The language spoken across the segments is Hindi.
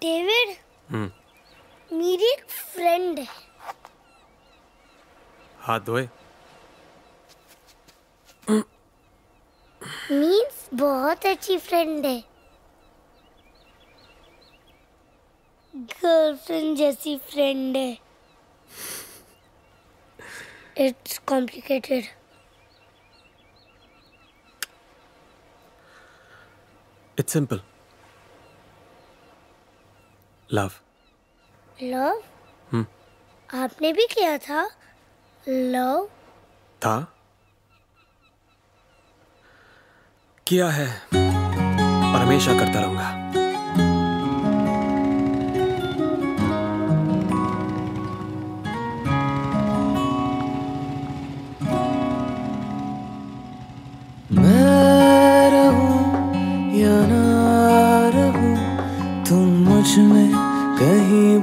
डेविड हम्म। मेरी एक फ्रेंड है। हाथ धोए। मीन्स बहुत अच्छी फ्रेंड है। गर्लफ्रेंड जैसी फ्रेंड है। It's complicated it's simple love love hmm आपने भी किया था? लव था? किया है। और हमेशा करता रहूँगा।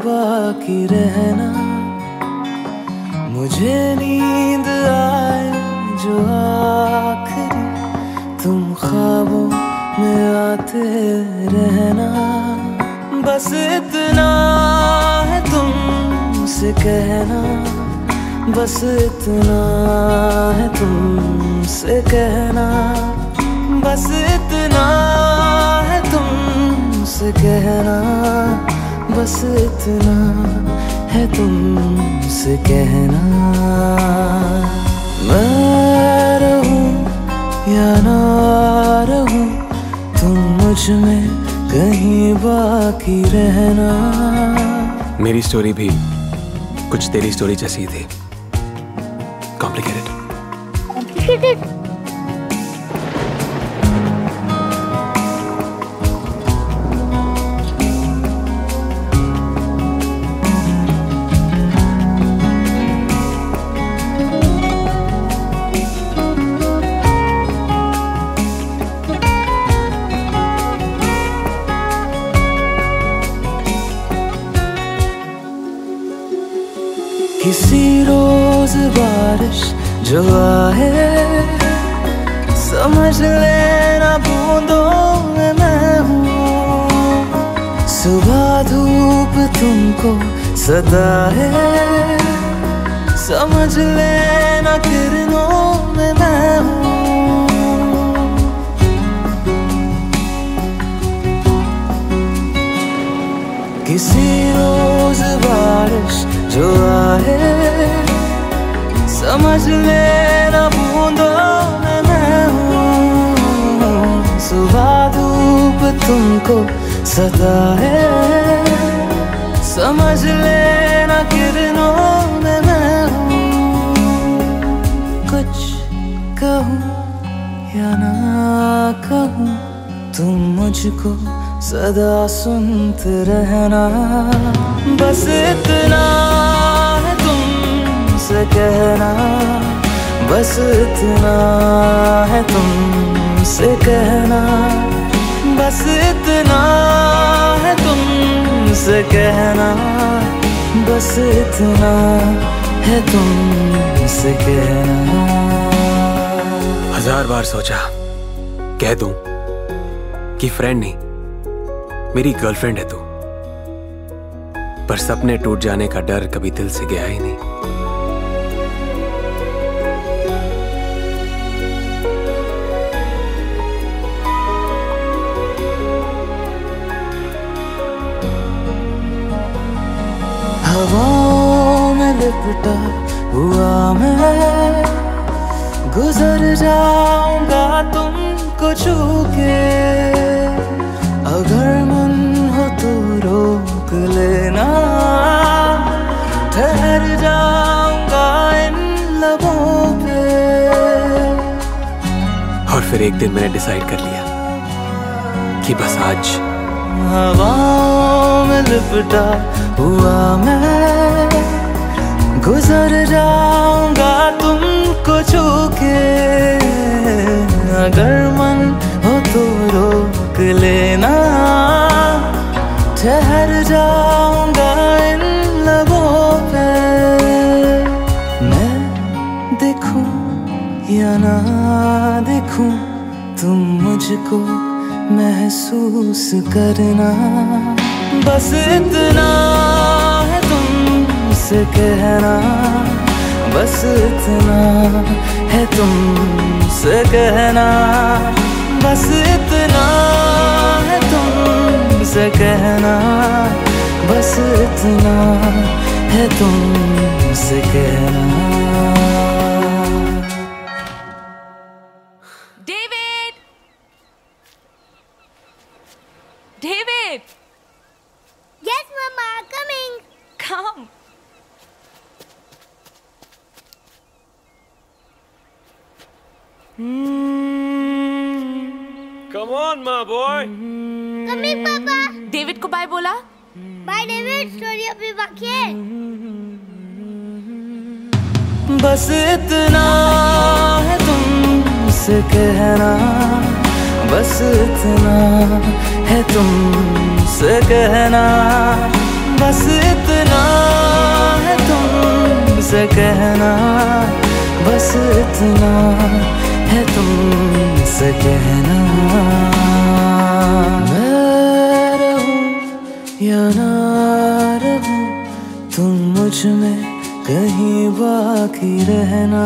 बाकी रहना। मुझे नींद आए जो आखिरी। तुम ख्वाबों में आते रहना। बस इतना है तुम तुमसे कहना। बस इतना है तुम तुमसे कहना। बस इतना है तुम तुमसे कहना। बस इतना है तुमसे कहना। मैं रहूँ या ना रहूँ तुम मुझमें कहीं बाकी रहना। मेरी स्टोरी भी कुछ तेरी स्टोरी जैसी थी। कॉम्प्लिकेटेड कॉम्प्लिकेटेड किसी रोज बारिश जो आए, समझ लेना बूंदों में मैं हूँ। सुबह धूप तुमको सदा है, समझ लेना किरणों जो आए समझ लेना बूंदों में हूँ। सुबह धूप तुमको सता है। समझ लेना किरणों में मैं हूँ। कुछ कहूँ या ना कहूँ, तुम मुझको सदा सुनते रहना। बस इतना है तुमसे कहना। बस इतना है तुमसे कहना। बस इतना है तुमसे कहना। बस इतना है तुमसे कहना। हज़ार बार सोचा, कह दूँ कि फ्रेंड नहीं। मेरी गर्लफ्रेंड है तू। पर सपने टूट जाने का डर कभी दिल से गया ही नहीं। में लिपटा हुआ मैं, गुजर जाऊँगा तुमको छू के। रोक लेना। ठहर जाऊँगा इन लबों पे। और फिर एक दिन मैंने डिसाइड कर लिया कि बस आज हवाओं में लिपटा हुआ मैं। गुजर जाऊँगा तुमको छू के अगर मन हो तो रोक लेना। ठहर जाऊँगा इन लबों पे। मैं देखूँ या ना देखूँ, तुम मुझको महसूस करना। बस इतना है तुमसे कहना, बस इतना है तुमसे कहना। बस इतना तुमसे कहना बस इतना है तुमसे कहना David! David! Yes, Mama, coming. Come. Come on, my boy. Coming, Papa. David को बाय बोला Bye, David. Story अभी बाकी है. बस इतना है तुमसे कहना बस इतना है तुमसे कहना बस इतना है तुमसे कहना बस इतना है तुमसे कहना मुझमें कहीं बाकी रहना।